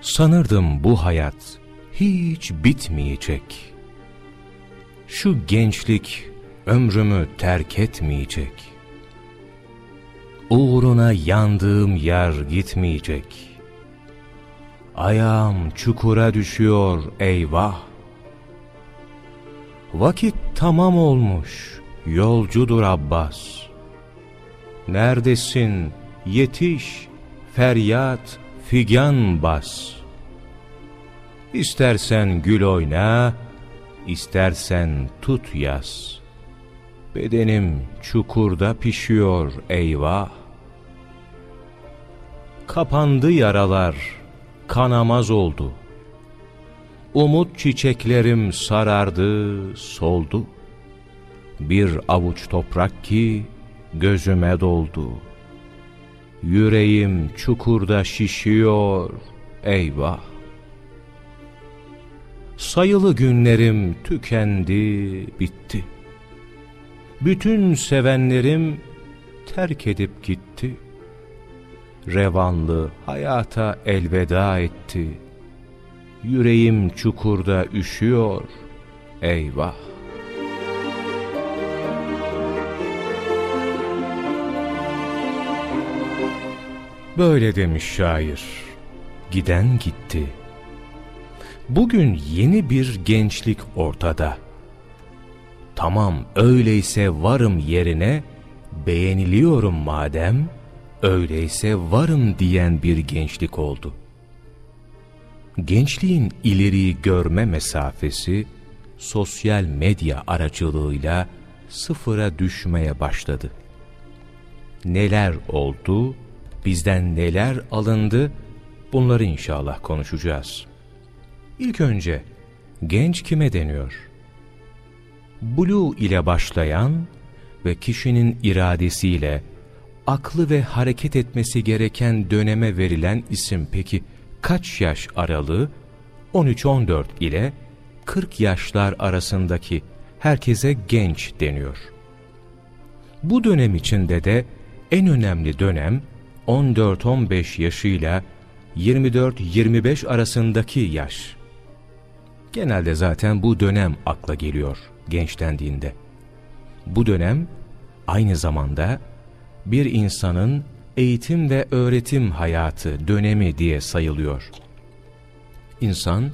Sanırdım bu hayat hiç bitmeyecek. Şu gençlik ömrümü terk etmeyecek. Uğruna yandığım yer gitmeyecek. Ayağım çukura düşüyor eyvah. Vakit tamam olmuş, yolcudur Abbas. Neredesin, yetiş, feryat, figan bas. İstersen gül oyna, istersen tut yaz. Bedenim çukurda pişiyor eyvah. Kapandı yaralar, kanamaz oldu. Umut çiçeklerim sarardı, soldu. Bir avuç toprak ki gözüme doldu. Yüreğim çukurda şişiyor, eyvah. Sayılı günlerim tükendi, bitti. Bütün sevenlerim terk edip gitti. Revanlı hayata elveda etti. Yüreğim çukurda üşüyor, eyvah. Böyle demiş şair. Giden gitti. Bugün yeni bir gençlik ortada. Tamam öyleyse varım yerine, beğeniliyorum madem, öyleyse varım diyen bir gençlik oldu. Gençliğin ileriyi görme mesafesi, sosyal medya aracılığıyla sıfıra düşmeye başladı. Neler oldu, bizden neler alındı, bunları inşallah konuşacağız. İlk önce genç kime deniyor? Blue ile başlayan ve kişinin iradesiyle aklı ve hareket etmesi gereken döneme verilen isim peki kaç yaş aralığı 13-14 ile 40 yaşlar arasındaki herkese genç deniyor. Bu dönem içinde de en önemli dönem 14-15 yaşıyla 24-25 arasındaki yaş. Genelde zaten bu dönem akla geliyor genç dendiğinde. Bu dönem aynı zamanda bir insanın eğitim ve öğretim hayatı dönemi diye sayılıyor. İnsan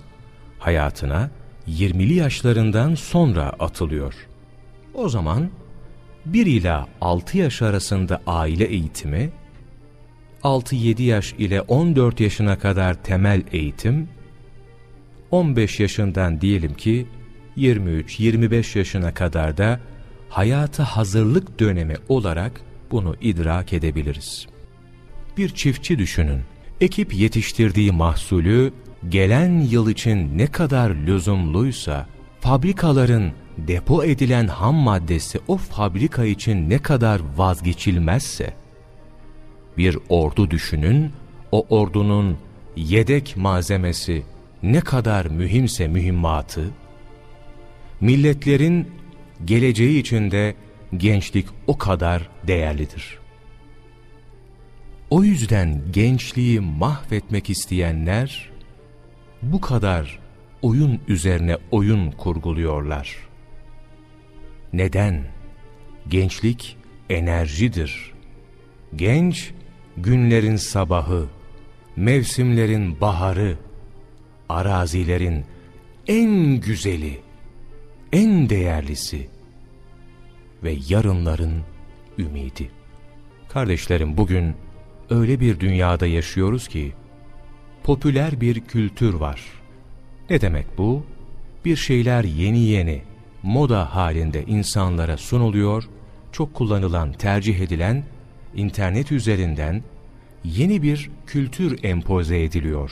hayatına 20'li yaşlarından sonra atılıyor. O zaman 1 ila 6 yaş arasında aile eğitimi, 6-7 yaş ile 14 yaşına kadar temel eğitim, 15 yaşından diyelim ki 23-25 yaşına kadar da hayata hazırlık dönemi olarak bunu idrak edebiliriz. Bir çiftçi düşünün. Ekip yetiştirdiği mahsulü gelen yıl için ne kadar lüzumluysa, fabrikaların depo edilen ham maddesi o fabrika için ne kadar vazgeçilmezse, bir ordu düşünün, o ordunun yedek malzemesi ne kadar mühimse mühimmatı, milletlerin geleceği içinde gençlik o kadar değerlidir. O yüzden gençliği mahvetmek isteyenler bu kadar oyun üzerine oyun kurguluyorlar. Neden? Gençlik enerjidir. Genç günlerin sabahı, mevsimlerin baharı, arazilerin en güzeli, en değerlisi ve yarınların ümidi. Kardeşlerim bugün öyle bir dünyada yaşıyoruz ki, popüler bir kültür var. Ne demek bu? Bir şeyler yeni yeni, moda halinde insanlara sunuluyor, çok kullanılan, tercih edilen, internet üzerinden yeni bir kültür empoze ediliyor.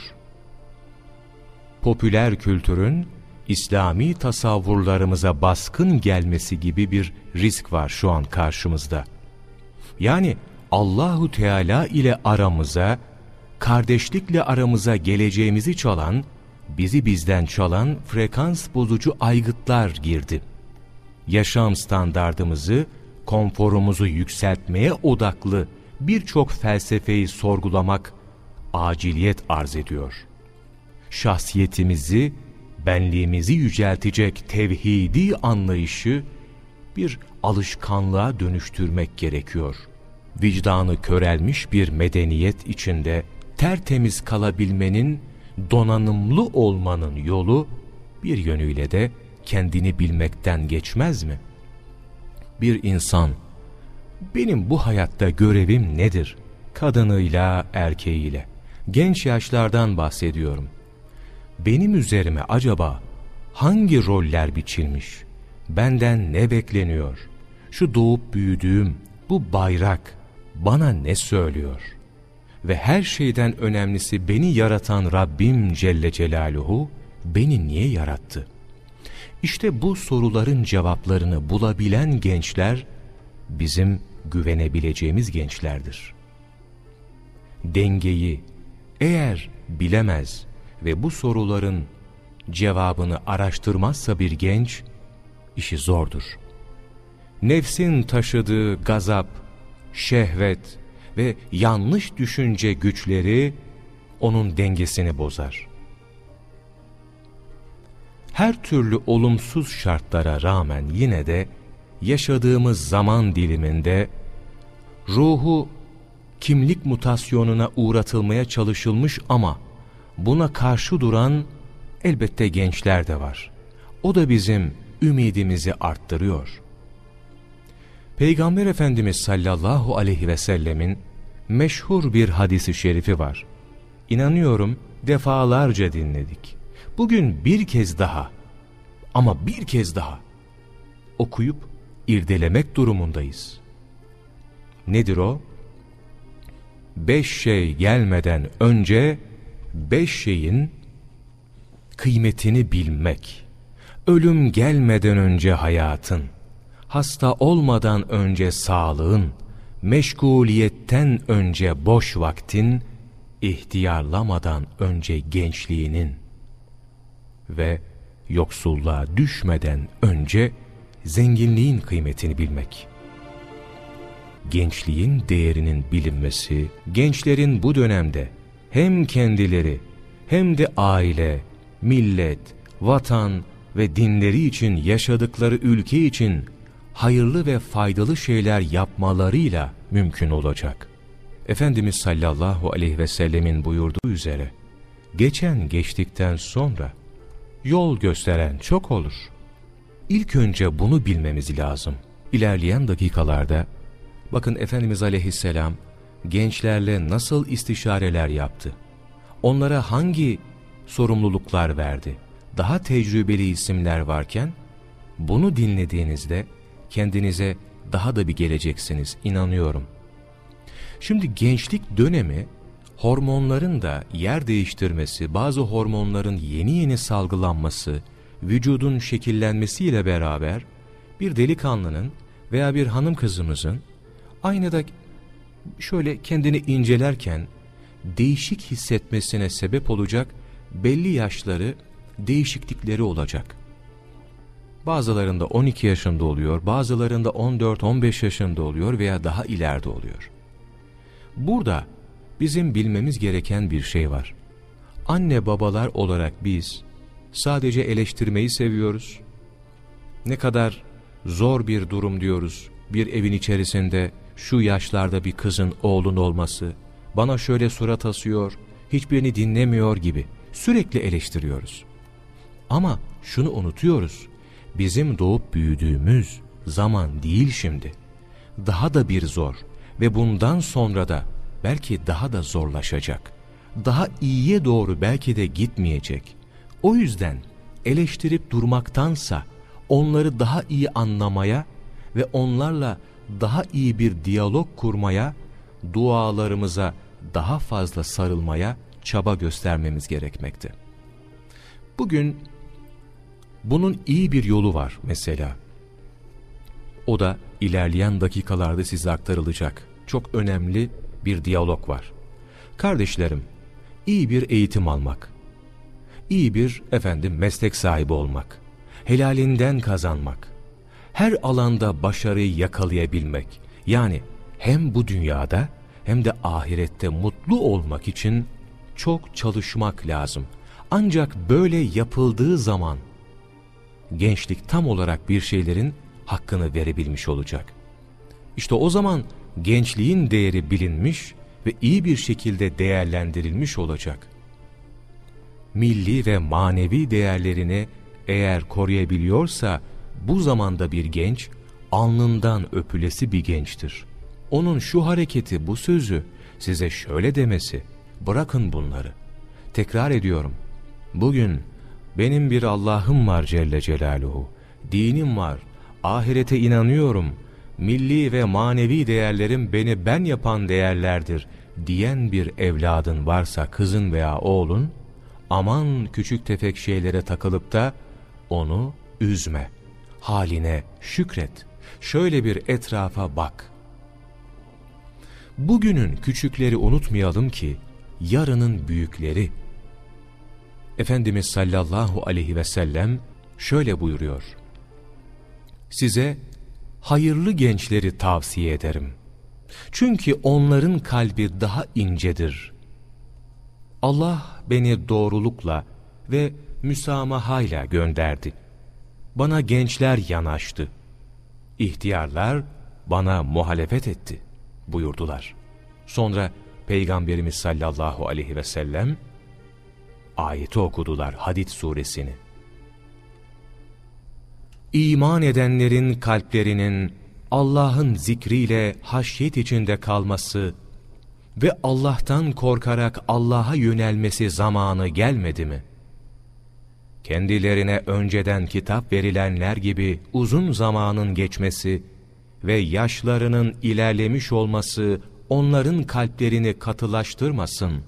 Popüler kültürün İslami tasavvurlarımıza baskın gelmesi gibi bir risk var şu an karşımızda. Yani Allahu Teala ile aramıza, kardeşlikle aramıza geleceğimizi çalan, bizi bizden çalan frekans bozucu aygıtlar girdi. Yaşam standardımızı, konforumuzu yükseltmeye odaklı birçok felsefeyi sorgulamak aciliyet arz ediyor. şahsiyetimizi, benliğimizi yüceltecek tevhidi anlayışı bir alışkanlığa dönüştürmek gerekiyor. Vicdanı körelmiş bir medeniyet içinde tertemiz kalabilmenin, donanımlı olmanın yolu bir yönüyle de kendini bilmekten geçmez mi? Bir insan, benim bu hayatta görevim nedir? Kadınıyla, erkeğiyle. Genç yaşlardan bahsediyorum. Benim üzerime acaba hangi roller biçilmiş? Benden ne bekleniyor? Şu doğup büyüdüğüm bu bayrak bana ne söylüyor? Ve her şeyden önemlisi beni yaratan Rabbim Celle Celaluhu beni niye yarattı? İşte bu soruların cevaplarını bulabilen gençler bizim güvenebileceğimiz gençlerdir. Dengeyi eğer bilemez ve bu soruların cevabını araştırmazsa bir genç, işi zordur. Nefsin taşıdığı gazap, şehvet ve yanlış düşünce güçleri onun dengesini bozar. Her türlü olumsuz şartlara rağmen yine de yaşadığımız zaman diliminde ruhu kimlik mutasyonuna uğratılmaya çalışılmış ama buna karşı duran elbette gençler de var. O da bizim ümidimizi arttırıyor. Peygamber Efendimiz sallallahu aleyhi ve sellemin meşhur bir hadisi şerifi var. İnanıyorum defalarca dinledik. Bugün bir kez daha ama bir kez daha okuyup irdelemek durumundayız. Nedir o? Beş şey gelmeden önce beş şeyin kıymetini bilmek. Ölüm gelmeden önce hayatın, hasta olmadan önce sağlığın, meşguliyetten önce boş vaktin, ihtiyarlamadan önce gençliğinin ve yoksulluğa düşmeden önce zenginliğin kıymetini bilmek. Gençliğin değerinin bilinmesi, gençlerin bu dönemde hem kendileri hem de aile, millet, vatan ve dinleri için yaşadıkları ülke için hayırlı ve faydalı şeyler yapmalarıyla mümkün olacak. Efendimiz sallallahu aleyhi ve sellemin buyurduğu üzere, geçen geçtikten sonra yol gösteren çok olur. İlk önce bunu bilmemiz lazım. İlerleyen dakikalarda, bakın Efendimiz aleyhisselam gençlerle nasıl istişareler yaptı? Onlara hangi sorumluluklar verdi? Daha tecrübeli isimler varken, bunu dinlediğinizde kendinize daha da bir geleceksiniz, inanıyorum. Şimdi gençlik dönemi, hormonların da yer değiştirmesi, bazı hormonların yeni yeni salgılanması, vücudun şekillenmesiyle beraber bir delikanlının veya bir hanım kızımızın aynada şöyle kendini incelerken değişik hissetmesine sebep olacak belli yaşları değişiklikleri olacak. Bazılarında 12 yaşında oluyor, bazılarında 14-15 yaşında oluyor veya daha ileride oluyor. Burada bizim bilmemiz gereken bir şey var. Anne babalar olarak biz sadece eleştirmeyi seviyoruz. Ne kadar zor bir durum diyoruz. Bir evin içerisinde şu yaşlarda bir kızın oğlun olması, bana şöyle surat asıyor, hiçbirini dinlemiyor gibi sürekli eleştiriyoruz. Ama şunu unutuyoruz, bizim doğup büyüdüğümüz zaman değil şimdi. Daha da bir zor ve bundan sonra da belki daha da zorlaşacak. Daha iyiye doğru belki de gitmeyecek. O yüzden eleştirip durmaktansa onları daha iyi anlamaya ve onlarla daha iyi bir diyalog kurmaya, dualarımıza daha fazla sarılmaya çaba göstermemiz gerekmekte. Bugün bunun iyi bir yolu var mesela. O da ilerleyen dakikalarda size aktarılacak. Çok önemli bir diyalog var. Kardeşlerim, iyi bir eğitim almak, iyi bir efendim meslek sahibi olmak, helalinden kazanmak, her alanda başarıyı yakalayabilmek, yani hem bu dünyada hem de ahirette mutlu olmak için çok çalışmak lazım. Ancak böyle yapıldığı zaman gençlik tam olarak bir şeylerin hakkını verebilmiş olacak. İşte o zaman gençliğin değeri bilinmiş ve iyi bir şekilde değerlendirilmiş olacak. Milli ve manevi değerlerini eğer koruyabiliyorsa bu zamanda bir genç alnından öpülesi bir gençtir. Onun şu hareketi, bu sözü size şöyle demesi, bırakın bunları. Tekrar ediyorum, bugün benim bir Allah'ım var Celle Celaluhu, dinim var, ahirete inanıyorum, milli ve manevi değerlerim beni ben yapan değerlerdir diyen bir evladın varsa kızın veya oğlun, aman küçük tefek şeylere takılıp da onu üzme, haline şükret, şöyle bir etrafa bak. Bugünün küçükleri unutmayalım ki, yarının büyükleri. Efendimiz sallallahu aleyhi ve sellem şöyle buyuruyor. Size hayırlı gençleri tavsiye ederim. Çünkü onların kalbi daha incedir. Allah beni doğrulukla ve müsamahayla gönderdi. Bana gençler yanaştı. İhtiyarlar bana muhalefet etti buyurdular. Sonra Peygamberimiz sallallahu aleyhi ve sellem ayeti okudular Hadid suresini. İman edenlerin kalplerinin Allah'ın zikriyle haşyet içinde kalması ve Allah'tan korkarak Allah'a yönelmesi zamanı gelmedi mi? Kendilerine önceden kitap verilenler gibi uzun zamanın geçmesi ve yaşlarının ilerlemiş olması onların kalplerini katılaştırmasın.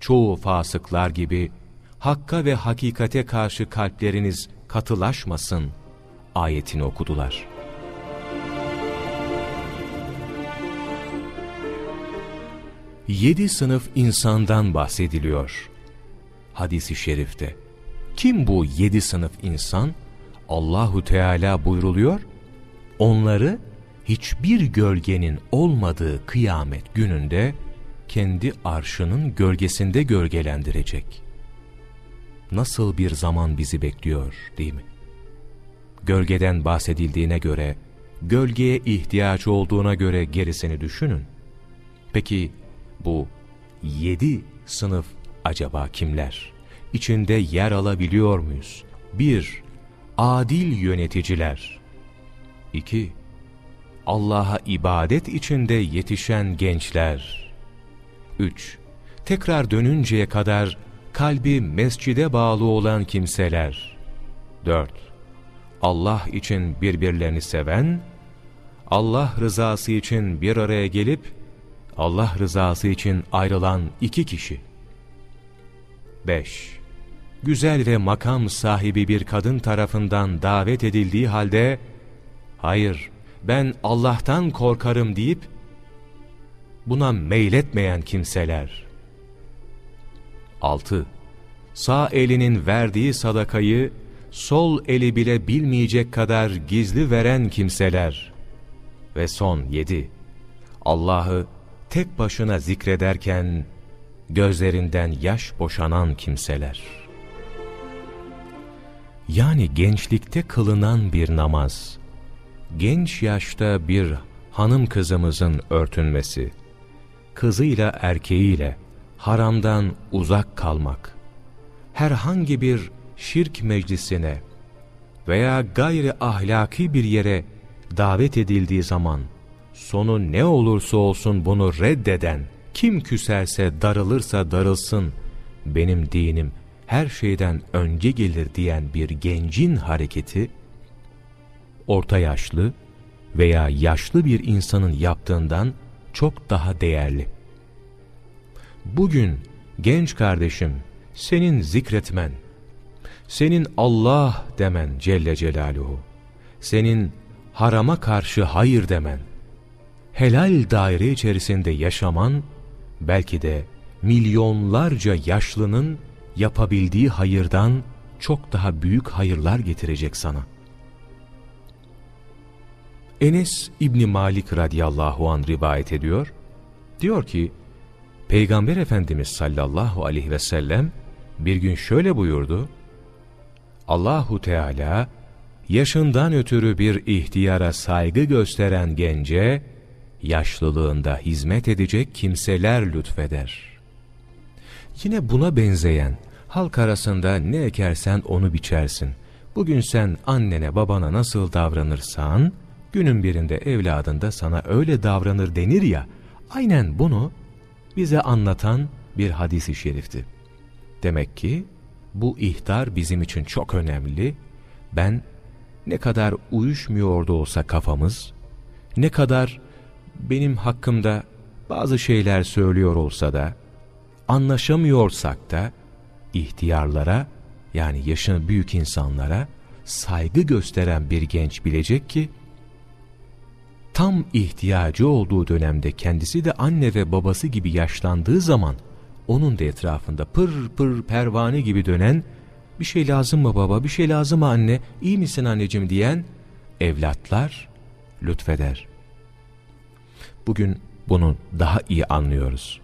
Çoğu fasıklar gibi hakka ve hakikate karşı kalpleriniz katılaşmasın ayetini okudular. Yedi sınıf insandan bahsediliyor. Hadis-i şerifte. Kim bu yedi sınıf insan? Allahu Teala buyruluyor. Onları hiçbir gölgenin olmadığı kıyamet gününde kendi arşının gölgesinde gölgelendirecek. Nasıl bir zaman bizi bekliyor değil mi? Gölgeden bahsedildiğine göre, gölgeye ihtiyaç olduğuna göre gerisini düşünün. Peki bu yedi sınıf acaba kimler? İçinde yer alabiliyor muyuz? 1. Adil yöneticiler 2. Allah'a ibadet içinde yetişen gençler 3. Tekrar dönünceye kadar kalbi mescide bağlı olan kimseler 4. Allah için birbirlerini seven, Allah rızası için bir araya gelip, Allah rızası için ayrılan iki kişi. 5. Güzel ve makam sahibi bir kadın tarafından davet edildiği halde, hayır ben Allah'tan korkarım deyip, buna meyletmeyen kimseler. 6. Sağ elinin verdiği sadakayı, sol eli bile bilmeyecek kadar gizli veren kimseler. Ve son 7. Allah'ı tek başına zikrederken gözlerinden yaş boşanan kimseler. Yani gençlikte kılınan bir namaz, genç yaşta bir hanım kızımızın örtünmesi, kızıyla erkeğiyle haramdan uzak kalmak, herhangi bir şirk meclisine veya gayri ahlaki bir yere davet edildiği zaman, sonu ne olursa olsun bunu reddeden, kim küserse darılırsa darılsın, benim dinim her şeyden önce gelir diyen bir gencin hareketi, orta yaşlı veya yaşlı bir insanın yaptığından çok daha değerli. Bugün genç kardeşim senin zikretmen, senin Allah demen Celle Celaluhu, senin harama karşı hayır demen, helal daire içerisinde yaşaman, belki de milyonlarca yaşlının yapabildiği hayırdan çok daha büyük hayırlar getirecek sana. Enes İbni Malik radıyallahu an rivayet ediyor. Diyor ki, Peygamber Efendimiz sallallahu aleyhi ve sellem bir gün şöyle buyurdu. Allahu Teala yaşından ötürü bir ihtiyara saygı gösteren gence yaşlılığında hizmet edecek kimseler lütfeder. Yine buna benzeyen halk arasında ne ekersen onu biçersin. Bugün sen annene babana nasıl davranırsan günün birinde evladın da sana öyle davranır denir ya aynen bunu bize anlatan bir hadisi şerifti. Demek ki bu ihtar bizim için çok önemli. Ben ne kadar uyuşmuyordu olsa kafamız, ne kadar benim hakkımda bazı şeyler söylüyor olsa da, anlaşamıyorsak da ihtiyarlara yani yaşını büyük insanlara saygı gösteren bir genç bilecek ki, tam ihtiyacı olduğu dönemde kendisi de anne ve babası gibi yaşlandığı zaman onun da etrafında pır pır pervane gibi dönen bir şey lazım mı baba, bir şey lazım mı anne, iyi misin anneciğim diyen evlatlar lütfeder. Bugün bunu daha iyi anlıyoruz.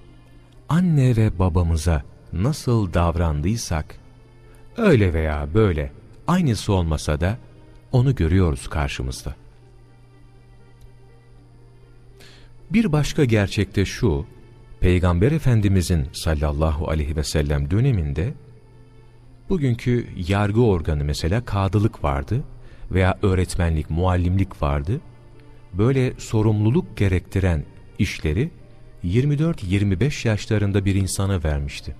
Anne ve babamıza nasıl davrandıysak, öyle veya böyle aynısı olmasa da onu görüyoruz karşımızda. Bir başka gerçekte şu, Peygamber Efendimizin sallallahu aleyhi ve sellem döneminde bugünkü yargı organı mesela kadılık vardı veya öğretmenlik, muallimlik vardı. Böyle sorumluluk gerektiren işleri 24-25 yaşlarında bir insana vermişti.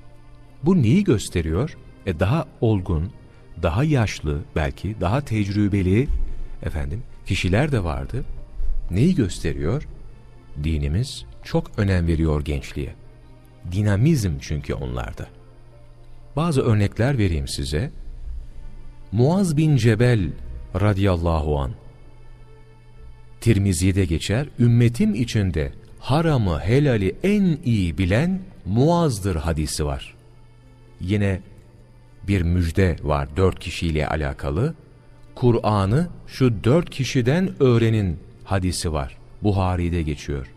Bu neyi gösteriyor? E daha olgun, daha yaşlı belki, daha tecrübeli efendim kişiler de vardı. Neyi gösteriyor? Dinimiz çok önem veriyor gençliğe. Dinamizm çünkü onlarda. Bazı örnekler vereyim size. Muaz bin Cebel radıyallahu an Tirmizi'de geçer, ümmetim içinde haramı helali en iyi bilen Muaz'dır hadisi var. Yine bir müjde var dört kişiyle alakalı. Kur'an'ı şu dört kişiden öğrenin hadisi var. Buhari'de geçiyor.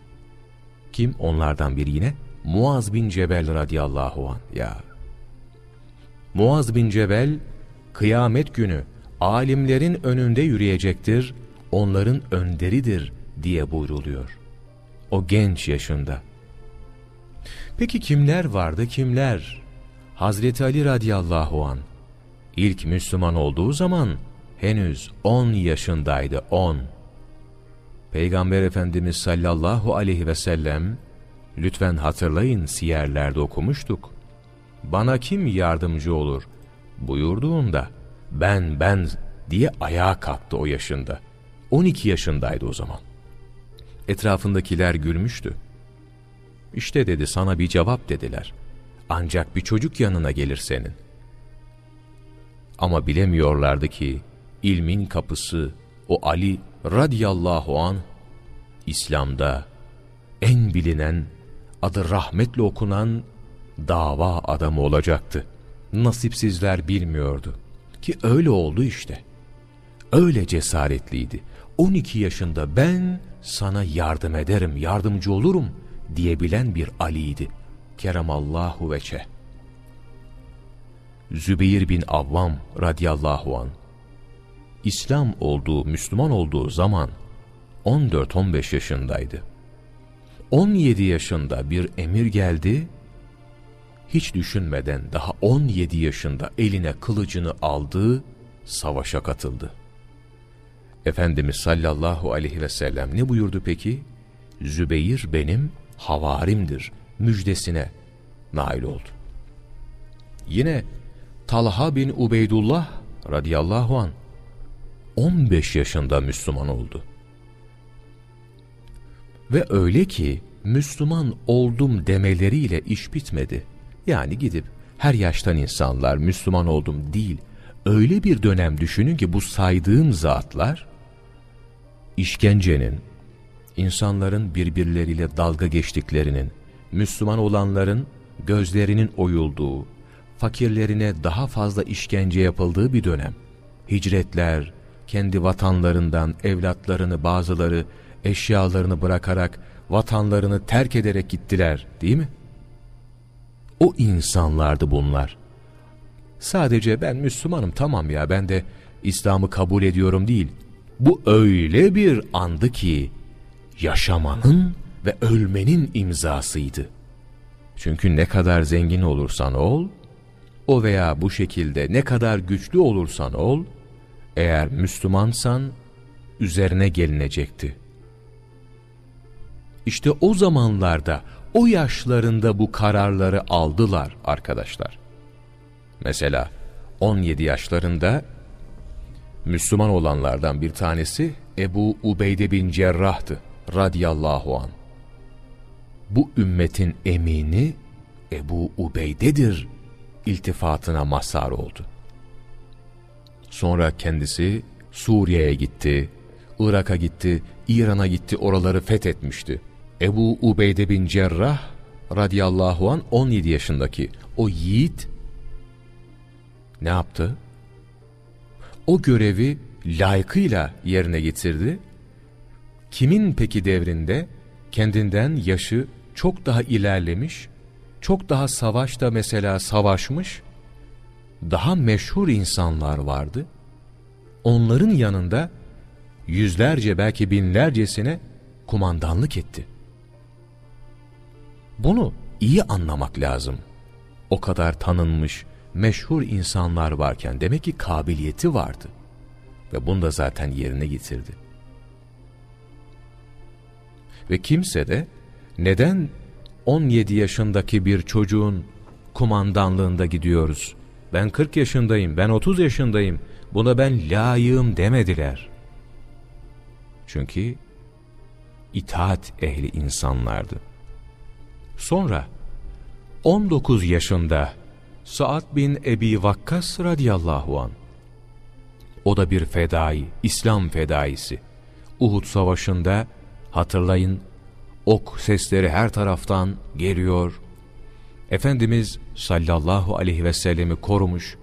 Kim? Onlardan biri yine Muaz bin Cebel radıyallahu an. Ya. Muaz bin Cebel kıyamet günü alimlerin önünde yürüyecektir, onların önderidir diye buyruluyor. O genç yaşında. Peki kimler vardı kimler? Hazreti Ali radıyallahu an ilk Müslüman olduğu zaman henüz 10 yaşındaydı 10. Peygamber Efendimiz sallallahu aleyhi ve sellem, lütfen hatırlayın siyerlerde okumuştuk. Bana kim yardımcı olur buyurduğunda, ben ben diye ayağa kalktı o yaşında. 12 yaşındaydı o zaman. Etrafındakiler gülmüştü. İşte dedi sana bir cevap dediler. Ancak bir çocuk yanına gelir senin. Ama bilemiyorlardı ki ilmin kapısı o Ali radiyallahu an İslam'da en bilinen, adı rahmetle okunan dava adamı olacaktı. Nasipsizler bilmiyordu. Ki öyle oldu işte. Öyle cesaretliydi. 12 yaşında ben sana yardım ederim, yardımcı olurum diyebilen bir Ali'ydi. Keremallahu veçe. Zübeyir bin Avvam radiyallahu an İslam olduğu, Müslüman olduğu zaman 14-15 yaşındaydı. 17 yaşında bir emir geldi, hiç düşünmeden daha 17 yaşında eline kılıcını aldı, savaşa katıldı. Efendimiz sallallahu aleyhi ve sellem ne buyurdu peki? Zübeyir benim havarimdir müjdesine nail oldu. Yine Talha bin Ubeydullah radıyallahu an 15 yaşında Müslüman oldu. Ve öyle ki Müslüman oldum demeleriyle iş bitmedi. Yani gidip her yaştan insanlar Müslüman oldum değil. Öyle bir dönem düşünün ki bu saydığım zatlar işkencenin, insanların birbirleriyle dalga geçtiklerinin, Müslüman olanların gözlerinin oyulduğu, fakirlerine daha fazla işkence yapıldığı bir dönem. Hicretler, kendi vatanlarından evlatlarını bazıları eşyalarını bırakarak vatanlarını terk ederek gittiler değil mi? O insanlardı bunlar. sadece ben Müslümanım tamam ya ben de İslam'ı kabul ediyorum değil. Bu öyle bir andı ki yaşamanın ve ölmenin imzasıydı. Çünkü ne kadar zengin olursan ol, o veya bu şekilde ne kadar güçlü olursan ol, eğer Müslümansan üzerine gelinecekti. İşte o zamanlarda, o yaşlarında bu kararları aldılar arkadaşlar. Mesela 17 yaşlarında Müslüman olanlardan bir tanesi Ebu Ubeyde bin Cerrah'tı radiyallahu an. Bu ümmetin emini Ebu Ubeyde'dir iltifatına mazhar oldu. Sonra kendisi Suriye'ye gitti, Irak'a gitti, İran'a gitti, oraları fethetmişti. Ebu Ubeyde bin Cerrah radiyallahu an 17 yaşındaki o yiğit ne yaptı? O görevi layıkıyla yerine getirdi. Kimin peki devrinde kendinden yaşı çok daha ilerlemiş, çok daha savaşta mesela savaşmış, daha meşhur insanlar vardı. Onların yanında yüzlerce belki binlercesine kumandanlık etti. Bunu iyi anlamak lazım. O kadar tanınmış, meşhur insanlar varken demek ki kabiliyeti vardı. Ve bunu da zaten yerine getirdi. Ve kimse de neden 17 yaşındaki bir çocuğun kumandanlığında gidiyoruz? Ben 40 yaşındayım, ben 30 yaşındayım, buna ben layığım demediler. Çünkü itaat ehli insanlardı. Sonra 19 yaşında Sa'd bin Ebi Vakkas radıyallahu an. O da bir fedai, İslam fedaisi. Uhud savaşında hatırlayın ok sesleri her taraftan geliyor. Efendimiz sallallahu aleyhi ve sellemi korumuş.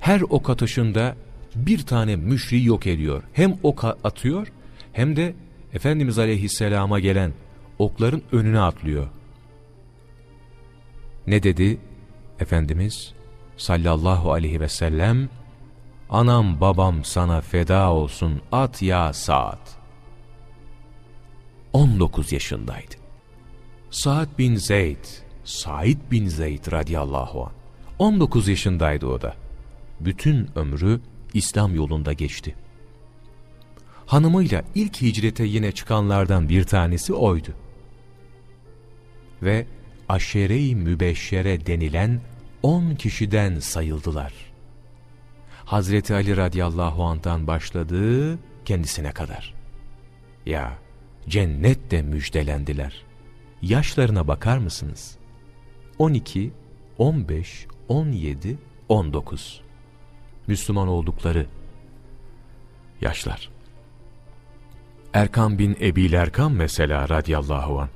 Her ok atışında bir tane müşri yok ediyor. Hem ok atıyor hem de Efendimiz aleyhisselama gelen okların önüne atlıyor. Ne dedi Efendimiz sallallahu aleyhi ve sellem? Anam babam sana feda olsun at ya saat. 19 yaşındaydı. Sa'd bin Zeyd, Said bin Zeyd radiyallahu anh. 19 yaşındaydı o da. Bütün ömrü İslam yolunda geçti. Hanımıyla ilk hicrete yine çıkanlardan bir tanesi oydu. Ve aşere-i mübeşşere denilen on kişiden sayıldılar. Hazreti Ali radıyallahu anh'tan başladığı kendisine kadar. Ya cennette müjdelendiler. Yaşlarına bakar mısınız? 12, 15, 17, 19. Müslüman oldukları yaşlar. Erkam bin Ebil Erkam mesela radıyallahu an.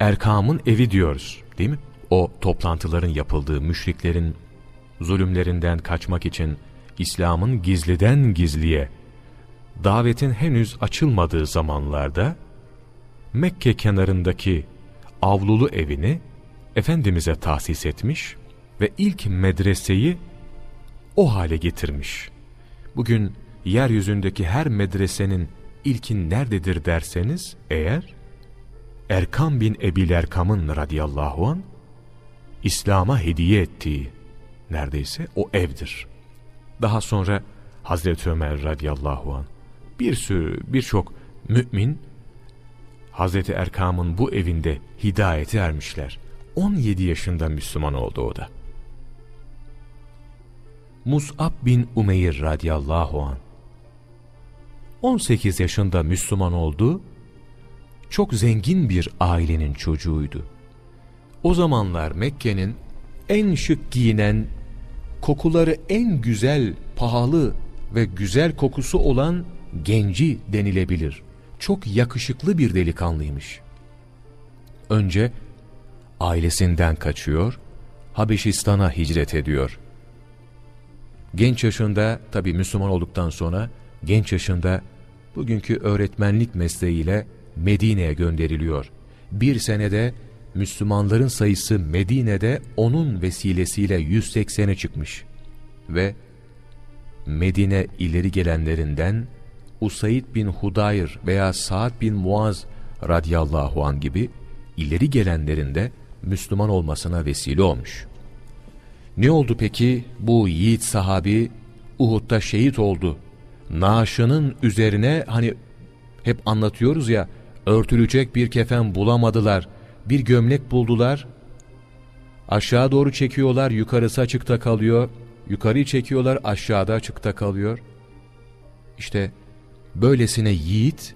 Erkam'ın evi diyoruz değil mi? O toplantıların yapıldığı müşriklerin zulümlerinden kaçmak için İslam'ın gizliden gizliye davetin henüz açılmadığı zamanlarda Mekke kenarındaki avlulu evini Efendimiz'e tahsis etmiş ve ilk medreseyi o hale getirmiş. Bugün yeryüzündeki her medresenin ilkin nerededir derseniz eğer Erkam bin Ebil Erkam'ın radıyallahu an İslam'a hediye ettiği neredeyse o evdir. Daha sonra Hazreti Ömer radıyallahu an bir sürü birçok mümin Hazreti Erkam'ın bu evinde hidayete ermişler. 17 yaşında Müslüman oldu o da. Mus'ab bin Umeyr radıyallahu an 18 yaşında Müslüman oldu. Çok zengin bir ailenin çocuğuydu. O zamanlar Mekke'nin en şık giyinen, kokuları en güzel, pahalı ve güzel kokusu olan genci denilebilir. Çok yakışıklı bir delikanlıymış. Önce ailesinden kaçıyor, Habeşistan'a hicret ediyor. Genç yaşında, tabi Müslüman olduktan sonra, genç yaşında bugünkü öğretmenlik mesleğiyle Medine'ye gönderiliyor. Bir senede Müslümanların sayısı Medine'de onun vesilesiyle 180'e çıkmış. ve Medine ileri gelenlerinden Usaid bin Hudayr veya Sa'd bin Muaz radıyallahu an gibi ileri gelenlerinde Müslüman olmasına vesile olmuş. Ne oldu peki? Bu yiğit sahabi Uhud'da şehit oldu. Naaşının üzerine hani hep anlatıyoruz ya örtülecek bir kefen bulamadılar. Bir gömlek buldular. Aşağı doğru çekiyorlar yukarısı açıkta kalıyor. Yukarıyı çekiyorlar aşağıda açıkta kalıyor. İşte böylesine yiğit,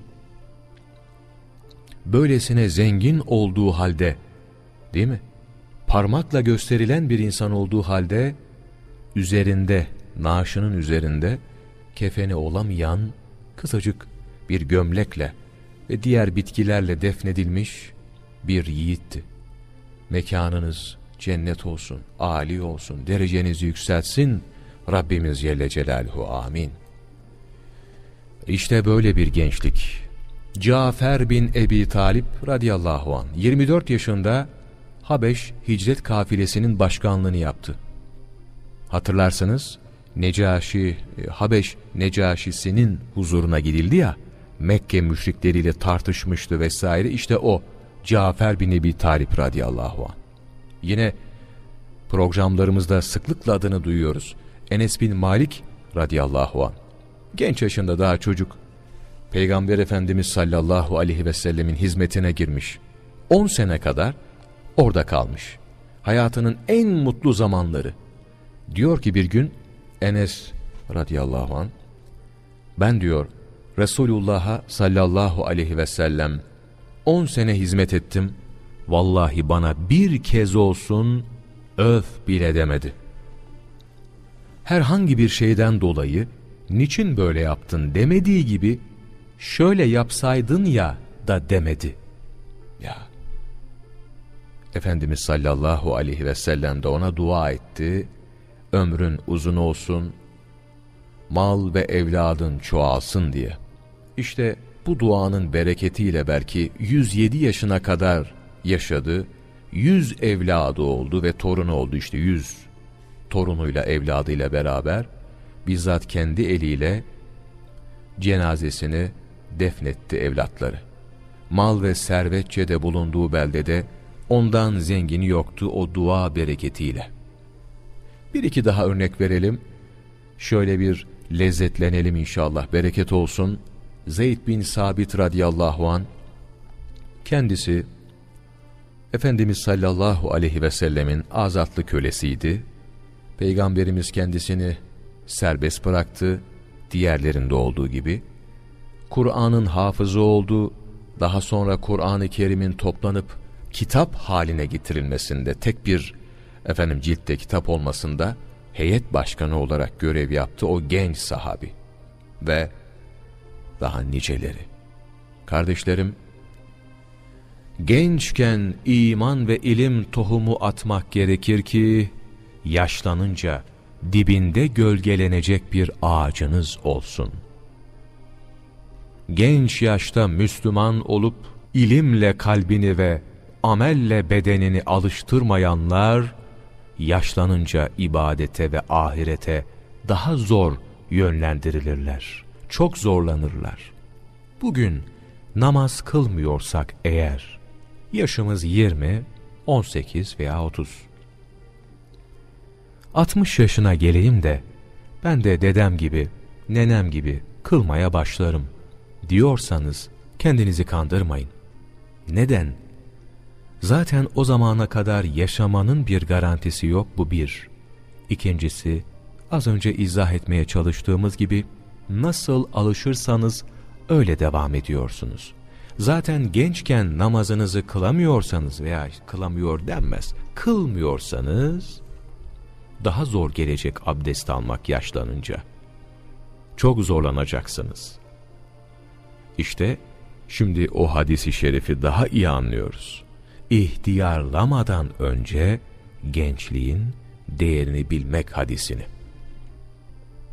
böylesine zengin olduğu halde, değil mi? Parmakla gösterilen bir insan olduğu halde, üzerinde, naaşının üzerinde, kefeni olamayan kısacık bir gömlekle ve diğer bitkilerle defnedilmiş bir yiğitti. Mekanınız cennet olsun, âli olsun, derecenizi yükseltsin Rabbimiz Celle Celaluhu. Amin. İşte böyle bir gençlik. Cafer bin Ebi Talip radıyallahu an 24 yaşında Habeş hicret kafilesinin başkanlığını yaptı. Hatırlarsınız Necaşi, e, Habeş Necaşisi'nin huzuruna gidildi ya, Mekke müşrikleriyle tartışmıştı vesaire. İşte o Cafer bin Ebi Talip radıyallahu an. Yine programlarımızda sıklıkla adını duyuyoruz. Enes bin Malik radıyallahu an. Genç yaşında daha çocuk. Peygamber Efendimiz sallallahu aleyhi ve sellemin hizmetine girmiş. 10 sene kadar orada kalmış. Hayatının en mutlu zamanları. Diyor ki bir gün Enes radıyallahu an ben diyor Resulullah'a sallallahu aleyhi ve sellem 10 sene hizmet ettim. Vallahi bana bir kez olsun öf bile demedi. Herhangi bir şeyden dolayı niçin böyle yaptın demediği gibi şöyle yapsaydın ya da demedi. Ya. Efendimiz sallallahu aleyhi ve sellem de ona dua etti. Ömrün uzun olsun, mal ve evladın çoğalsın diye. İşte bu duanın bereketiyle belki 107 yaşına kadar yaşadı, 100 evladı oldu ve torunu oldu işte 100 torunuyla evladıyla beraber bizzat kendi eliyle cenazesini defnetti evlatları. Mal ve servetçe de bulunduğu beldede ondan zengini yoktu o dua bereketiyle. Bir iki daha örnek verelim. Şöyle bir lezzetlenelim inşallah bereket olsun. Zeyd bin Sabit radıyallahu an kendisi Efendimiz sallallahu aleyhi ve sellemin azatlı kölesiydi. Peygamberimiz kendisini serbest bıraktı, diğerlerinde olduğu gibi. Kur'an'ın hafızı oldu, daha sonra Kur'an-ı Kerim'in toplanıp kitap haline getirilmesinde, tek bir efendim ciltte kitap olmasında heyet başkanı olarak görev yaptı o genç sahabi. Ve daha niceleri. Kardeşlerim, gençken iman ve ilim tohumu atmak gerekir ki, yaşlanınca dibinde gölgelenecek bir ağacınız olsun. Genç yaşta Müslüman olup, ilimle kalbini ve amelle bedenini alıştırmayanlar, yaşlanınca ibadete ve ahirete daha zor yönlendirilirler çok zorlanırlar. Bugün namaz kılmıyorsak eğer, yaşımız 20, 18 veya 30. 60 yaşına geleyim de, ben de dedem gibi, nenem gibi kılmaya başlarım diyorsanız kendinizi kandırmayın. Neden? Zaten o zamana kadar yaşamanın bir garantisi yok bu bir. İkincisi, az önce izah etmeye çalıştığımız gibi, nasıl alışırsanız öyle devam ediyorsunuz. Zaten gençken namazınızı kılamıyorsanız veya kılamıyor denmez, kılmıyorsanız daha zor gelecek abdest almak yaşlanınca. Çok zorlanacaksınız. İşte şimdi o hadisi şerifi daha iyi anlıyoruz. İhtiyarlamadan önce gençliğin değerini bilmek hadisini.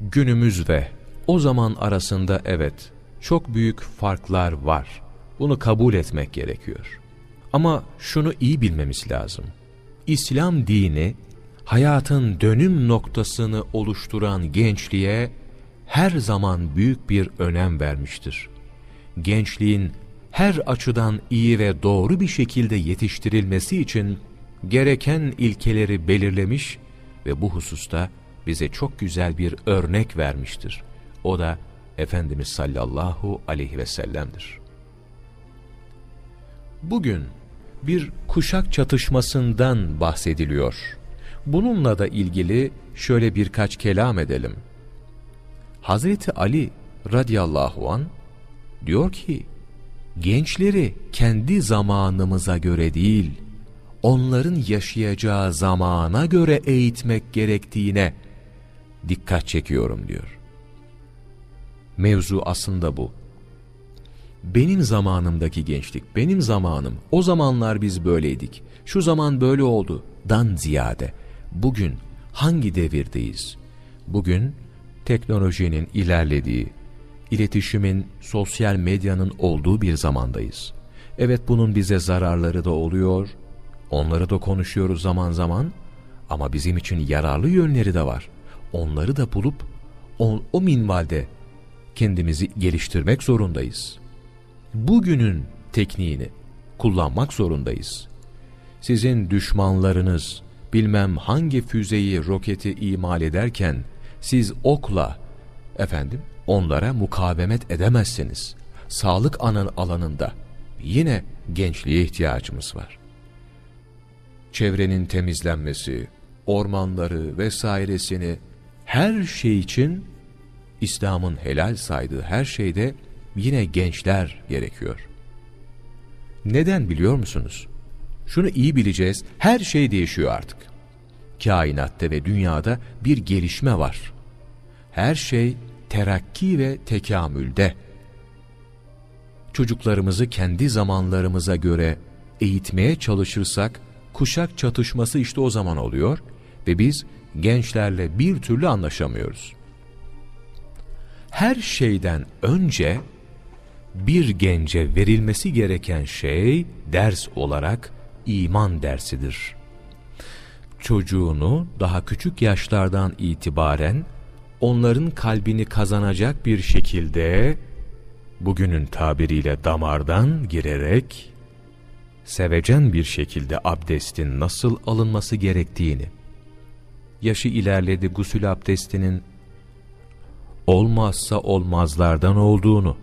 Günümüz ve o zaman arasında evet çok büyük farklar var. Bunu kabul etmek gerekiyor. Ama şunu iyi bilmemiz lazım. İslam dini hayatın dönüm noktasını oluşturan gençliğe her zaman büyük bir önem vermiştir. Gençliğin her açıdan iyi ve doğru bir şekilde yetiştirilmesi için gereken ilkeleri belirlemiş ve bu hususta bize çok güzel bir örnek vermiştir. O da Efendimiz sallallahu aleyhi ve sellem'dir. Bugün bir kuşak çatışmasından bahsediliyor. Bununla da ilgili şöyle birkaç kelam edelim. Hazreti Ali radıyallahu an diyor ki, gençleri kendi zamanımıza göre değil, onların yaşayacağı zamana göre eğitmek gerektiğine dikkat çekiyorum diyor. Mevzu aslında bu. Benim zamanımdaki gençlik, benim zamanım, o zamanlar biz böyleydik, şu zaman böyle oldu dan ziyade, bugün hangi devirdeyiz? Bugün teknolojinin ilerlediği, iletişimin, sosyal medyanın olduğu bir zamandayız. Evet bunun bize zararları da oluyor, onları da konuşuyoruz zaman zaman ama bizim için yararlı yönleri de var. Onları da bulup o, o minvalde kendimizi geliştirmek zorundayız. Bugünün tekniğini kullanmak zorundayız. Sizin düşmanlarınız bilmem hangi füzeyi, roketi imal ederken siz okla efendim onlara mukavemet edemezsiniz. Sağlık anan alanında yine gençliğe ihtiyacımız var. Çevrenin temizlenmesi, ormanları vesairesini her şey için İslam'ın helal saydığı her şeyde yine gençler gerekiyor. Neden biliyor musunuz? Şunu iyi bileceğiz, her şey değişiyor artık. Kainatta ve dünyada bir gelişme var. Her şey terakki ve tekamülde. Çocuklarımızı kendi zamanlarımıza göre eğitmeye çalışırsak, kuşak çatışması işte o zaman oluyor ve biz gençlerle bir türlü anlaşamıyoruz. Her şeyden önce bir gence verilmesi gereken şey ders olarak iman dersidir. Çocuğunu daha küçük yaşlardan itibaren onların kalbini kazanacak bir şekilde bugünün tabiriyle damardan girerek sevecen bir şekilde abdestin nasıl alınması gerektiğini, yaşı ilerledi gusül abdestinin olmazsa olmazlardan olduğunu,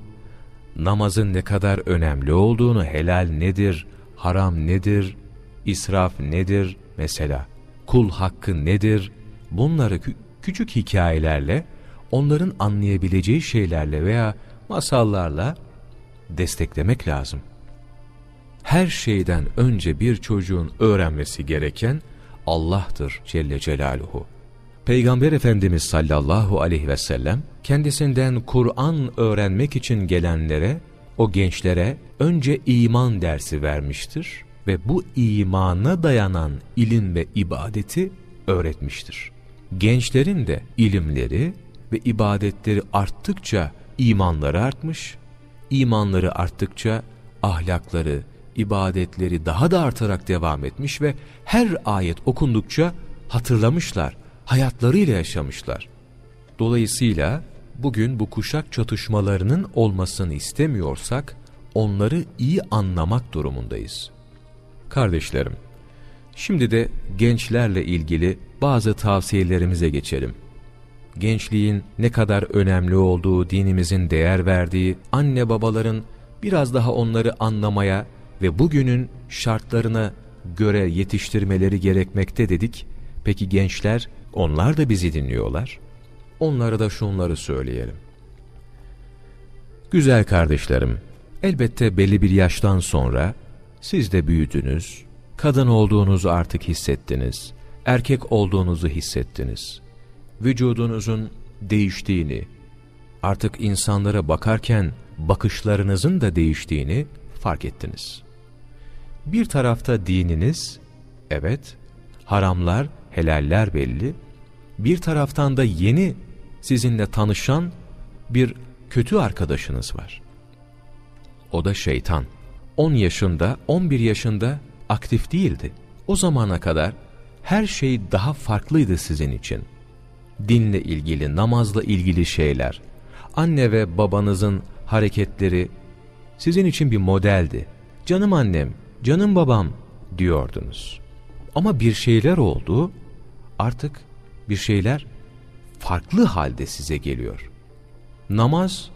namazın ne kadar önemli olduğunu, helal nedir, haram nedir, israf nedir mesela, kul hakkı nedir, bunları küçük hikayelerle, onların anlayabileceği şeylerle veya masallarla desteklemek lazım. Her şeyden önce bir çocuğun öğrenmesi gereken Allah'tır Celle Celaluhu. Peygamber Efendimiz sallallahu aleyhi ve sellem kendisinden Kur'an öğrenmek için gelenlere, o gençlere önce iman dersi vermiştir ve bu imana dayanan ilim ve ibadeti öğretmiştir. Gençlerin de ilimleri ve ibadetleri arttıkça imanları artmış, imanları arttıkça ahlakları, ibadetleri daha da artarak devam etmiş ve her ayet okundukça hatırlamışlar, hayatlarıyla yaşamışlar. Dolayısıyla bugün bu kuşak çatışmalarının olmasını istemiyorsak onları iyi anlamak durumundayız. Kardeşlerim, şimdi de gençlerle ilgili bazı tavsiyelerimize geçelim. Gençliğin ne kadar önemli olduğu, dinimizin değer verdiği, anne babaların biraz daha onları anlamaya ve bugünün şartlarına göre yetiştirmeleri gerekmekte dedik. Peki gençler, onlar da bizi dinliyorlar. Onlara da şunları söyleyelim. Güzel kardeşlerim, elbette belli bir yaştan sonra siz de büyüdünüz, kadın olduğunuzu artık hissettiniz, erkek olduğunuzu hissettiniz. Vücudunuzun değiştiğini, artık insanlara bakarken bakışlarınızın da değiştiğini fark ettiniz. Bir tarafta dininiz, evet, haramlar, helaller belli. Bir taraftan da yeni sizinle tanışan bir kötü arkadaşınız var. O da şeytan. 10 yaşında, 11 yaşında aktif değildi. O zamana kadar her şey daha farklıydı sizin için. Dinle ilgili, namazla ilgili şeyler, anne ve babanızın hareketleri sizin için bir modeldi. Canım annem, canım babam diyordunuz. Ama bir şeyler oldu, artık bir şeyler farklı halde size geliyor. Namaz,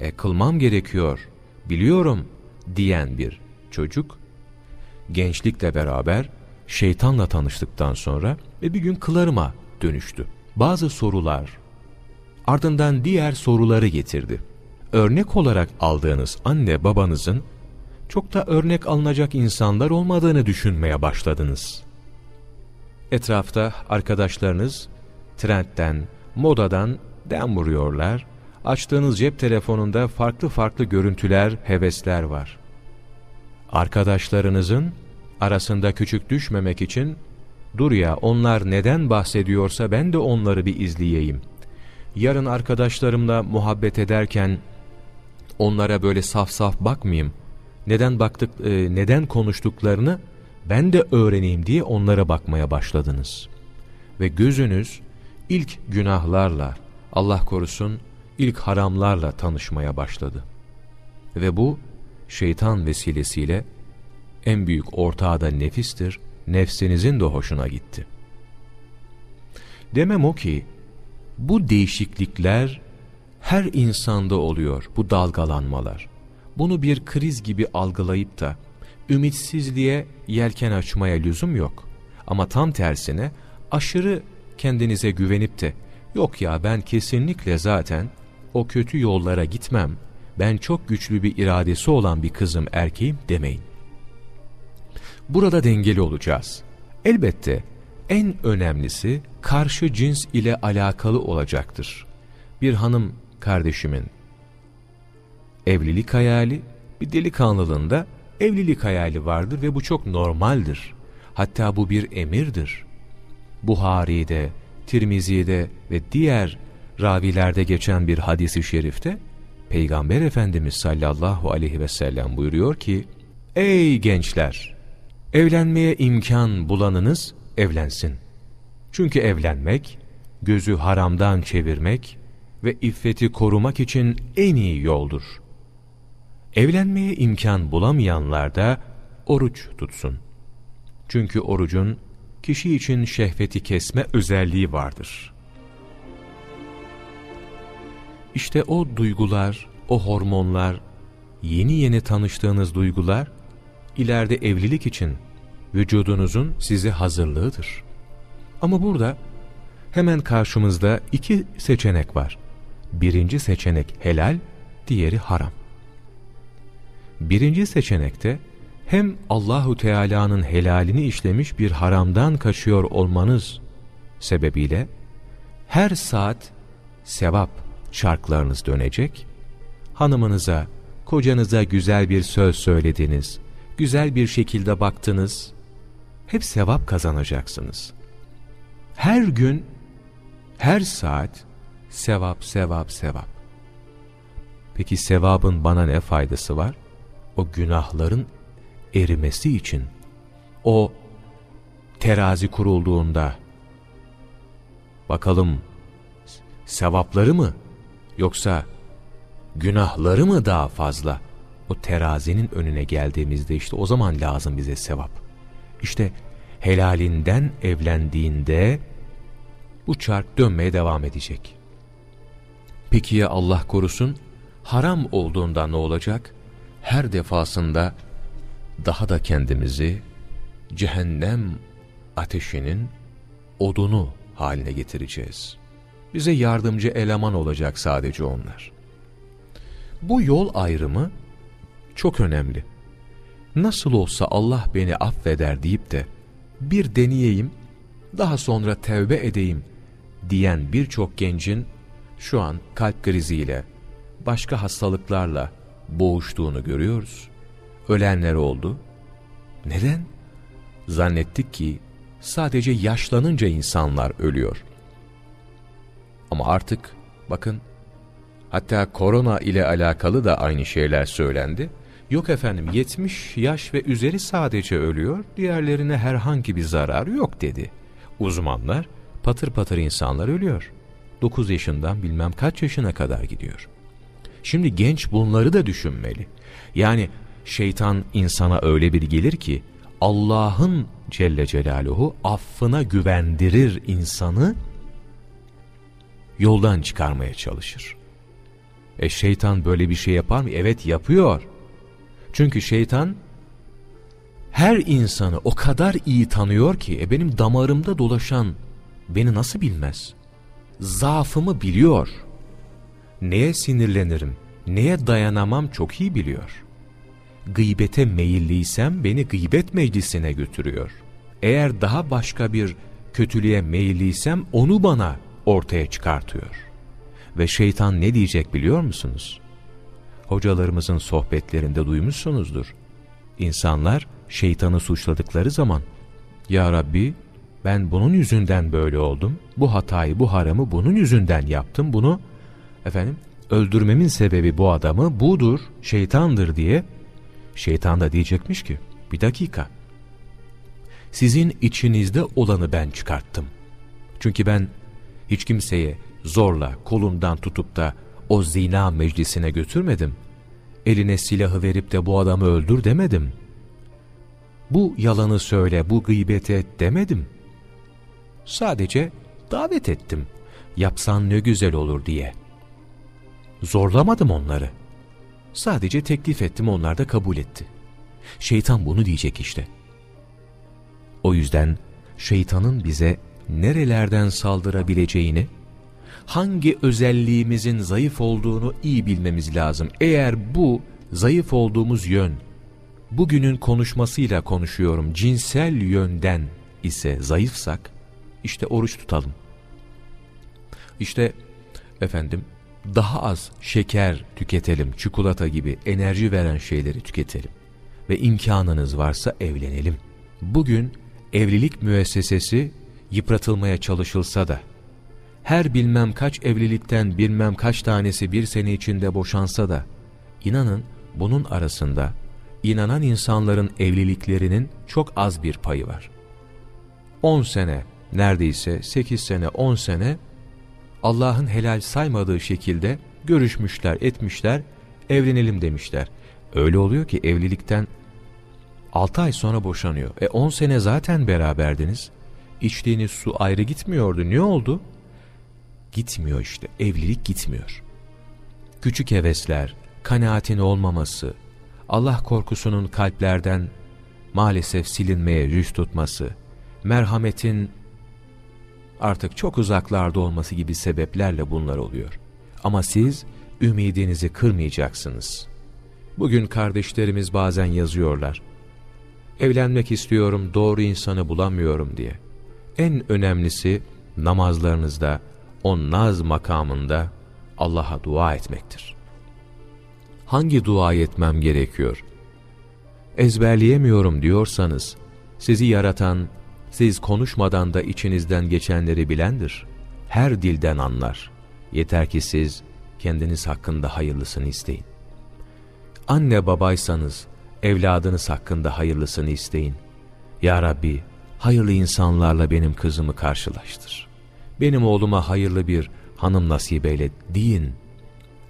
e, kılmam gerekiyor, biliyorum diyen bir çocuk, gençlikle beraber şeytanla tanıştıktan sonra ve bir gün kılarıma dönüştü. Bazı sorular, ardından diğer soruları getirdi. Örnek olarak aldığınız anne babanızın çok da örnek alınacak insanlar olmadığını düşünmeye başladınız. Etrafta arkadaşlarınız trendten, modadan dem vuruyorlar. Açtığınız cep telefonunda farklı farklı görüntüler, hevesler var. Arkadaşlarınızın arasında küçük düşmemek için dur ya onlar neden bahsediyorsa ben de onları bir izleyeyim. Yarın arkadaşlarımla muhabbet ederken onlara böyle saf saf bakmayayım. Neden baktık e, neden konuştuklarını ben de öğreneyim diye onlara bakmaya başladınız. Ve gözünüz ilk günahlarla, Allah korusun ilk haramlarla tanışmaya başladı. Ve bu şeytan vesilesiyle en büyük ortağı da nefistir, nefsinizin de hoşuna gitti. Demem o ki, bu değişiklikler her insanda oluyor, bu dalgalanmalar. Bunu bir kriz gibi algılayıp da ümitsizliğe yelken açmaya lüzum yok. Ama tam tersine aşırı kendinize güvenip de yok ya ben kesinlikle zaten o kötü yollara gitmem, ben çok güçlü bir iradesi olan bir kızım erkeğim demeyin. Burada dengeli olacağız. Elbette en önemlisi karşı cins ile alakalı olacaktır. Bir hanım kardeşimin evlilik hayali, bir delikanlılığında evlilik hayali vardır ve bu çok normaldir. Hatta bu bir emirdir. Buhari'de, Tirmizi'de ve diğer ravilerde geçen bir hadisi şerifte Peygamber Efendimiz sallallahu aleyhi ve sellem buyuruyor ki Ey gençler! Evlenmeye imkan bulanınız evlensin. Çünkü evlenmek, gözü haramdan çevirmek ve iffeti korumak için en iyi yoldur. Evlenmeye imkan bulamayanlar da oruç tutsun. Çünkü orucun kişi için şehveti kesme özelliği vardır. İşte o duygular, o hormonlar, yeni yeni tanıştığınız duygular, ileride evlilik için vücudunuzun size hazırlığıdır. Ama burada hemen karşımızda iki seçenek var. Birinci seçenek helal, diğeri haram. Birinci seçenekte hem Allahu Teala'nın helalini işlemiş bir haramdan kaçıyor olmanız sebebiyle her saat sevap çarklarınız dönecek, hanımınıza, kocanıza güzel bir söz söylediniz, güzel bir şekilde baktınız, hep sevap kazanacaksınız. Her gün, her saat sevap, sevap, sevap. Peki sevabın bana ne faydası var? O günahların erimesi için, o terazi kurulduğunda, bakalım sevapları mı yoksa günahları mı daha fazla? O terazinin önüne geldiğimizde işte o zaman lazım bize sevap. İşte helalinden evlendiğinde bu çark dönmeye devam edecek. Peki ya Allah korusun haram olduğunda ne olacak? Her defasında daha da kendimizi cehennem ateşinin odunu haline getireceğiz. Bize yardımcı eleman olacak sadece onlar. Bu yol ayrımı çok önemli. Nasıl olsa Allah beni affeder deyip de bir deneyeyim, daha sonra tevbe edeyim diyen birçok gencin şu an kalp kriziyle, başka hastalıklarla boğuştuğunu görüyoruz. Ölenler oldu. Neden? Zannettik ki sadece yaşlanınca insanlar ölüyor. Ama artık bakın hatta korona ile alakalı da aynı şeyler söylendi. Yok efendim 70 yaş ve üzeri sadece ölüyor, diğerlerine herhangi bir zarar yok dedi. Uzmanlar patır patır insanlar ölüyor. 9 yaşından bilmem kaç yaşına kadar gidiyor. Şimdi genç bunları da düşünmeli. Yani şeytan insana öyle bir gelir ki Allah'ın Celle Celaluhu affına güvendirir insanı yoldan çıkarmaya çalışır. E şeytan böyle bir şey yapar mı? Evet yapıyor. Çünkü şeytan her insanı o kadar iyi tanıyor ki e benim damarımda dolaşan beni nasıl bilmez? Zaafımı biliyor. Neye sinirlenirim, neye dayanamam çok iyi biliyor. Gıybete meyilliysem beni gıybet meclisine götürüyor. Eğer daha başka bir kötülüğe meyilliysem onu bana ortaya çıkartıyor. Ve şeytan ne diyecek biliyor musunuz? Hocalarımızın sohbetlerinde duymuşsunuzdur. İnsanlar şeytanı suçladıkları zaman Ya Rabbi ben bunun yüzünden böyle oldum. Bu hatayı, bu haramı bunun yüzünden yaptım. Bunu efendim öldürmemin sebebi bu adamı budur, şeytandır diye şeytan da diyecekmiş ki bir dakika sizin içinizde olanı ben çıkarttım. Çünkü ben hiç kimseye zorla kolundan tutup da o zina meclisine götürmedim. Eline silahı verip de bu adamı öldür demedim. Bu yalanı söyle, bu gıybet et demedim. Sadece davet ettim. Yapsan ne güzel olur diye. Zorlamadım onları. Sadece teklif ettim onlar da kabul etti. Şeytan bunu diyecek işte. O yüzden şeytanın bize nerelerden saldırabileceğini, hangi özelliğimizin zayıf olduğunu iyi bilmemiz lazım. Eğer bu zayıf olduğumuz yön, bugünün konuşmasıyla konuşuyorum, cinsel yönden ise zayıfsak, işte oruç tutalım. İşte efendim daha az şeker tüketelim, çikolata gibi enerji veren şeyleri tüketelim. Ve imkanınız varsa evlenelim. Bugün evlilik müessesesi yıpratılmaya çalışılsa da, her bilmem kaç evlilikten bilmem kaç tanesi bir sene içinde boşansa da, inanın bunun arasında inanan insanların evliliklerinin çok az bir payı var. 10 sene, neredeyse 8 sene, 10 sene Allah'ın helal saymadığı şekilde görüşmüşler, etmişler, evlenelim demişler. Öyle oluyor ki evlilikten 6 ay sonra boşanıyor. E 10 sene zaten beraberdiniz. İçtiğiniz su ayrı gitmiyordu. Ne oldu? Gitmiyor işte. Evlilik gitmiyor. Küçük hevesler, kanaatin olmaması, Allah korkusunun kalplerden maalesef silinmeye yüz tutması, merhametin artık çok uzaklarda olması gibi sebeplerle bunlar oluyor. Ama siz ümidinizi kırmayacaksınız. Bugün kardeşlerimiz bazen yazıyorlar. Evlenmek istiyorum, doğru insanı bulamıyorum diye. En önemlisi namazlarınızda, o naz makamında Allah'a dua etmektir. Hangi dua etmem gerekiyor? Ezberleyemiyorum diyorsanız, sizi yaratan, siz konuşmadan da içinizden geçenleri bilendir. Her dilden anlar. Yeter ki siz kendiniz hakkında hayırlısını isteyin. Anne babaysanız evladınız hakkında hayırlısını isteyin. Ya Rabbi hayırlı insanlarla benim kızımı karşılaştır. Benim oğluma hayırlı bir hanım nasip eyle deyin.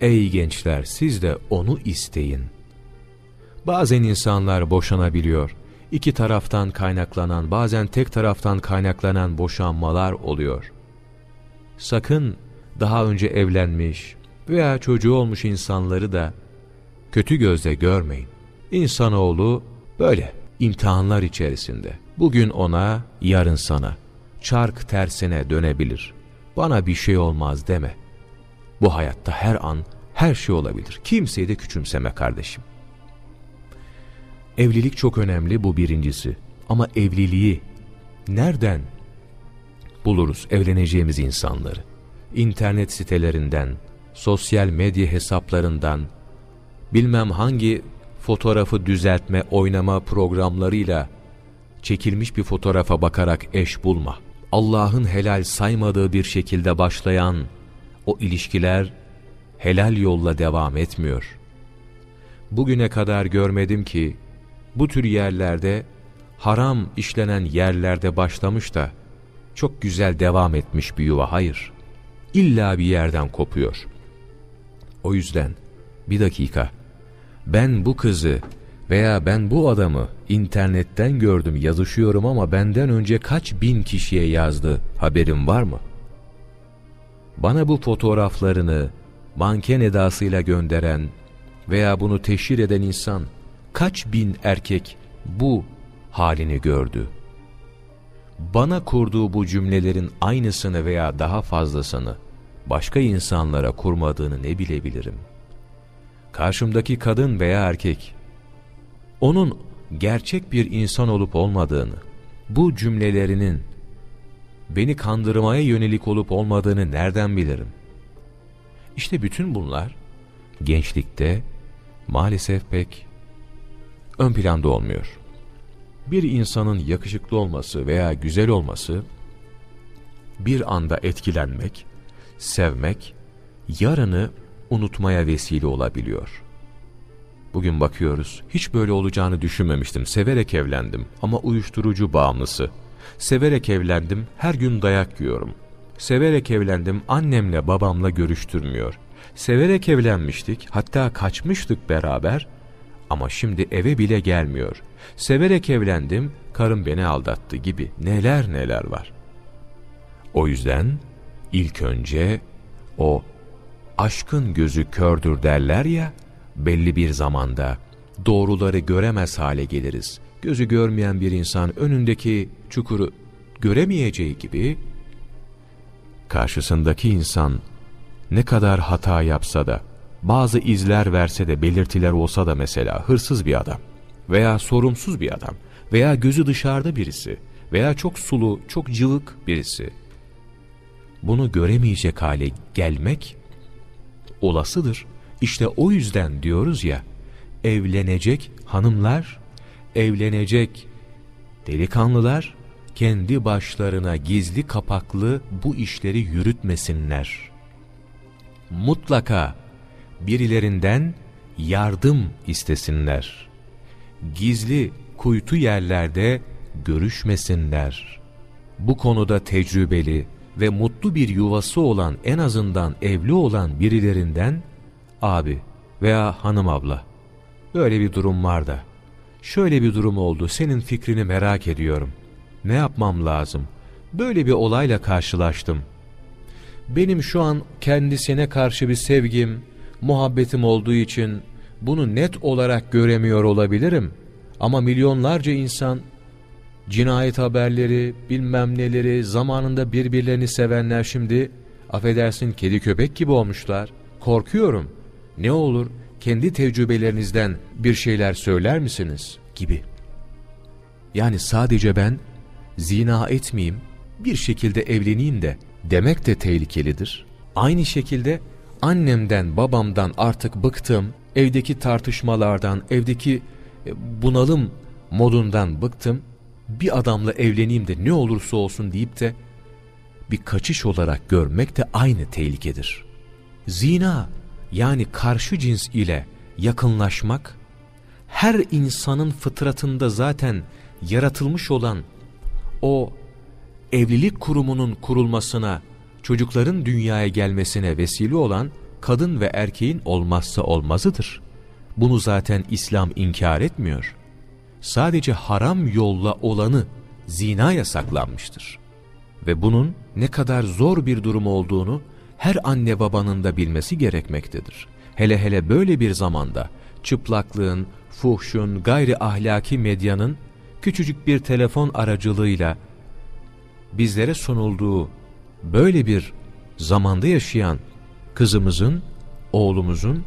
Ey gençler siz de onu isteyin. Bazen insanlar boşanabiliyor iki taraftan kaynaklanan, bazen tek taraftan kaynaklanan boşanmalar oluyor. Sakın daha önce evlenmiş veya çocuğu olmuş insanları da kötü gözle görmeyin. İnsanoğlu böyle imtihanlar içerisinde. Bugün ona, yarın sana. Çark tersine dönebilir. Bana bir şey olmaz deme. Bu hayatta her an her şey olabilir. Kimseyi de küçümseme kardeşim. Evlilik çok önemli bu birincisi. Ama evliliği nereden buluruz evleneceğimiz insanları? İnternet sitelerinden, sosyal medya hesaplarından, bilmem hangi fotoğrafı düzeltme, oynama programlarıyla çekilmiş bir fotoğrafa bakarak eş bulma. Allah'ın helal saymadığı bir şekilde başlayan o ilişkiler helal yolla devam etmiyor. Bugüne kadar görmedim ki bu tür yerlerde haram işlenen yerlerde başlamış da çok güzel devam etmiş bir yuva. Hayır. İlla bir yerden kopuyor. O yüzden bir dakika ben bu kızı veya ben bu adamı internetten gördüm yazışıyorum ama benden önce kaç bin kişiye yazdı haberim var mı? Bana bu fotoğraflarını manken edasıyla gönderen veya bunu teşhir eden insan kaç bin erkek bu halini gördü? Bana kurduğu bu cümlelerin aynısını veya daha fazlasını başka insanlara kurmadığını ne bilebilirim? Karşımdaki kadın veya erkek onun gerçek bir insan olup olmadığını, bu cümlelerinin beni kandırmaya yönelik olup olmadığını nereden bilirim? İşte bütün bunlar gençlikte maalesef pek ön planda olmuyor. Bir insanın yakışıklı olması veya güzel olması bir anda etkilenmek, sevmek, yarını unutmaya vesile olabiliyor. Bugün bakıyoruz, hiç böyle olacağını düşünmemiştim. Severek evlendim ama uyuşturucu bağımlısı. Severek evlendim, her gün dayak yiyorum. Severek evlendim, annemle babamla görüştürmüyor. Severek evlenmiştik, hatta kaçmıştık beraber ama şimdi eve bile gelmiyor. Severek evlendim, karım beni aldattı gibi neler neler var. O yüzden ilk önce o aşkın gözü kördür derler ya, belli bir zamanda doğruları göremez hale geliriz. Gözü görmeyen bir insan önündeki çukuru göremeyeceği gibi, karşısındaki insan ne kadar hata yapsa da, bazı izler verse de belirtiler olsa da mesela hırsız bir adam veya sorumsuz bir adam veya gözü dışarıda birisi veya çok sulu, çok cıvık birisi. Bunu göremeyecek hale gelmek olasıdır. İşte o yüzden diyoruz ya, evlenecek hanımlar, evlenecek delikanlılar, kendi başlarına gizli kapaklı bu işleri yürütmesinler. Mutlaka birilerinden yardım istesinler. Gizli kuytu yerlerde görüşmesinler. Bu konuda tecrübeli ve mutlu bir yuvası olan en azından evli olan birilerinden abi veya hanım abla böyle bir durum var da şöyle bir durum oldu senin fikrini merak ediyorum. Ne yapmam lazım? Böyle bir olayla karşılaştım. Benim şu an kendisine karşı bir sevgim, muhabbetim olduğu için bunu net olarak göremiyor olabilirim. Ama milyonlarca insan cinayet haberleri, bilmem neleri, zamanında birbirlerini sevenler şimdi affedersin kedi köpek gibi olmuşlar. Korkuyorum. Ne olur kendi tecrübelerinizden bir şeyler söyler misiniz? Gibi. Yani sadece ben zina etmeyeyim, bir şekilde evleneyim de demek de tehlikelidir. Aynı şekilde annemden babamdan artık bıktım, evdeki tartışmalardan, evdeki e, bunalım modundan bıktım, bir adamla evleneyim de ne olursa olsun deyip de bir kaçış olarak görmek de aynı tehlikedir. Zina yani karşı cins ile yakınlaşmak, her insanın fıtratında zaten yaratılmış olan o evlilik kurumunun kurulmasına, çocukların dünyaya gelmesine vesile olan kadın ve erkeğin olmazsa olmazıdır. Bunu zaten İslam inkar etmiyor. Sadece haram yolla olanı zina yasaklanmıştır. Ve bunun ne kadar zor bir durum olduğunu her anne babanın da bilmesi gerekmektedir. Hele hele böyle bir zamanda çıplaklığın, fuhşun, gayri ahlaki medyanın küçücük bir telefon aracılığıyla bizlere sunulduğu böyle bir zamanda yaşayan kızımızın, oğlumuzun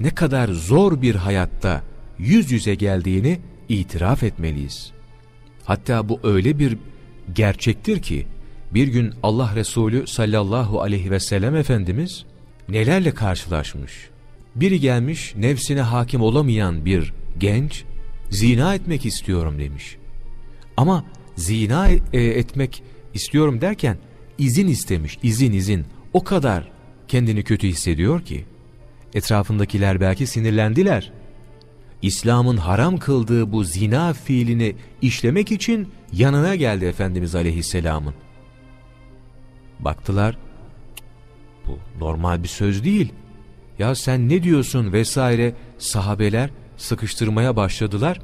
ne kadar zor bir hayatta yüz yüze geldiğini itiraf etmeliyiz. Hatta bu öyle bir gerçektir ki bir gün Allah Resulü sallallahu aleyhi ve sellem Efendimiz nelerle karşılaşmış. Biri gelmiş nefsine hakim olamayan bir genç zina etmek istiyorum demiş. Ama zina e, etmek istiyorum derken izin istemiş, izin izin. O kadar kendini kötü hissediyor ki etrafındakiler belki sinirlendiler. İslam'ın haram kıldığı bu zina fiilini işlemek için yanına geldi Efendimiz Aleyhisselam'ın. Baktılar, bu normal bir söz değil. Ya sen ne diyorsun vesaire sahabeler sıkıştırmaya başladılar.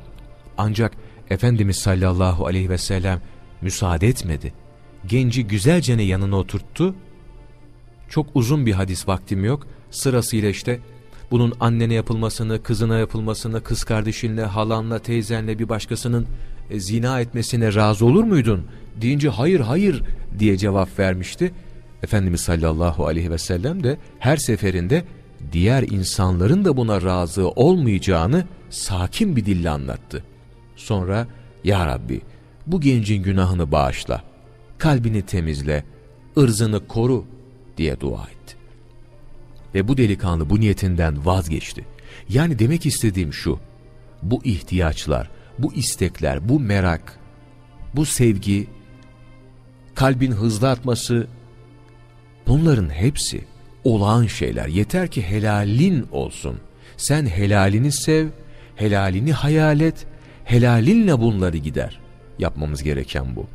Ancak Efendimiz sallallahu aleyhi ve sellem müsaade etmedi. Genci güzelce yanına oturttu. Çok uzun bir hadis vaktim yok. Sırasıyla işte bunun annene yapılmasını, kızına yapılmasını, kız kardeşinle, halanla, teyzenle bir başkasının e, zina etmesine razı olur muydun? Deyince hayır hayır diye cevap vermişti. Efendimiz sallallahu aleyhi ve sellem de her seferinde diğer insanların da buna razı olmayacağını sakin bir dille anlattı. Sonra Ya Rabbi bu gencin günahını bağışla, kalbini temizle, ırzını koru diye dua etti. Ve bu delikanlı bu niyetinden vazgeçti. Yani demek istediğim şu, bu ihtiyaçlar, bu istekler, bu merak, bu sevgi, kalbin hızlı atması, bunların hepsi olağan şeyler. Yeter ki helalin olsun. Sen helalini sev, helalini hayal et, helalinle bunları gider. Yapmamız gereken bu.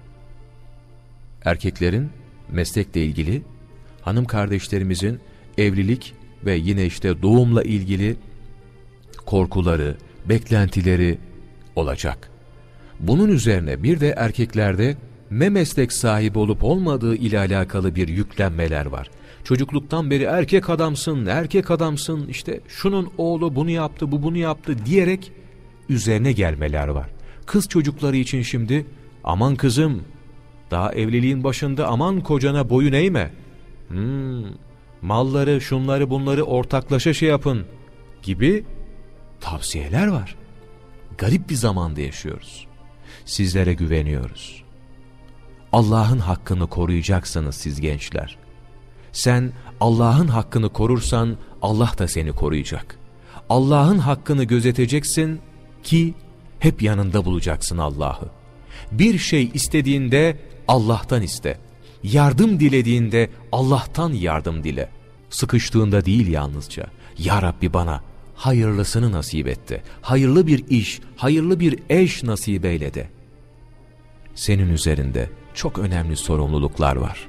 Erkeklerin meslekle ilgili, hanım kardeşlerimizin evlilik ve yine işte doğumla ilgili korkuları, beklentileri olacak. Bunun üzerine bir de erkeklerde ne meslek sahibi olup olmadığı ile alakalı bir yüklenmeler var. Çocukluktan beri erkek adamsın, erkek adamsın, işte şunun oğlu bunu yaptı, bu bunu yaptı diyerek üzerine gelmeler var. Kız çocukları için şimdi aman kızım daha evliliğin başında aman kocana boyun eğme. Hmm, malları şunları bunları ortaklaşa şey yapın gibi tavsiyeler var. Garip bir zamanda yaşıyoruz. Sizlere güveniyoruz. Allah'ın hakkını koruyacaksınız siz gençler. Sen Allah'ın hakkını korursan Allah da seni koruyacak. Allah'ın hakkını gözeteceksin ki hep yanında bulacaksın Allah'ı. Bir şey istediğinde Allah'tan iste. Yardım dilediğinde Allah'tan yardım dile. Sıkıştığında değil yalnızca. Ya Rabbi bana hayırlısını nasip etti. Hayırlı bir iş, hayırlı bir eş nasip eyle Senin üzerinde çok önemli sorumluluklar var.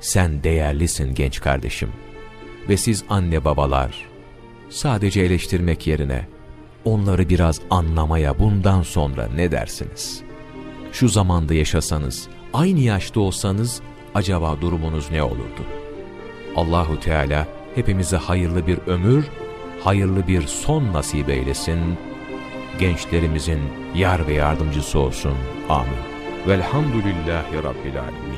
Sen değerlisin genç kardeşim. Ve siz anne babalar, sadece eleştirmek yerine onları biraz anlamaya bundan sonra ne dersiniz? Şu zamanda yaşasanız, aynı yaşta olsanız acaba durumunuz ne olurdu? Allahu Teala hepimize hayırlı bir ömür, hayırlı bir son nasip eylesin. Gençlerimizin yar ve yardımcısı olsun. Amin. Velhamdülillahi Rabbil Alemin.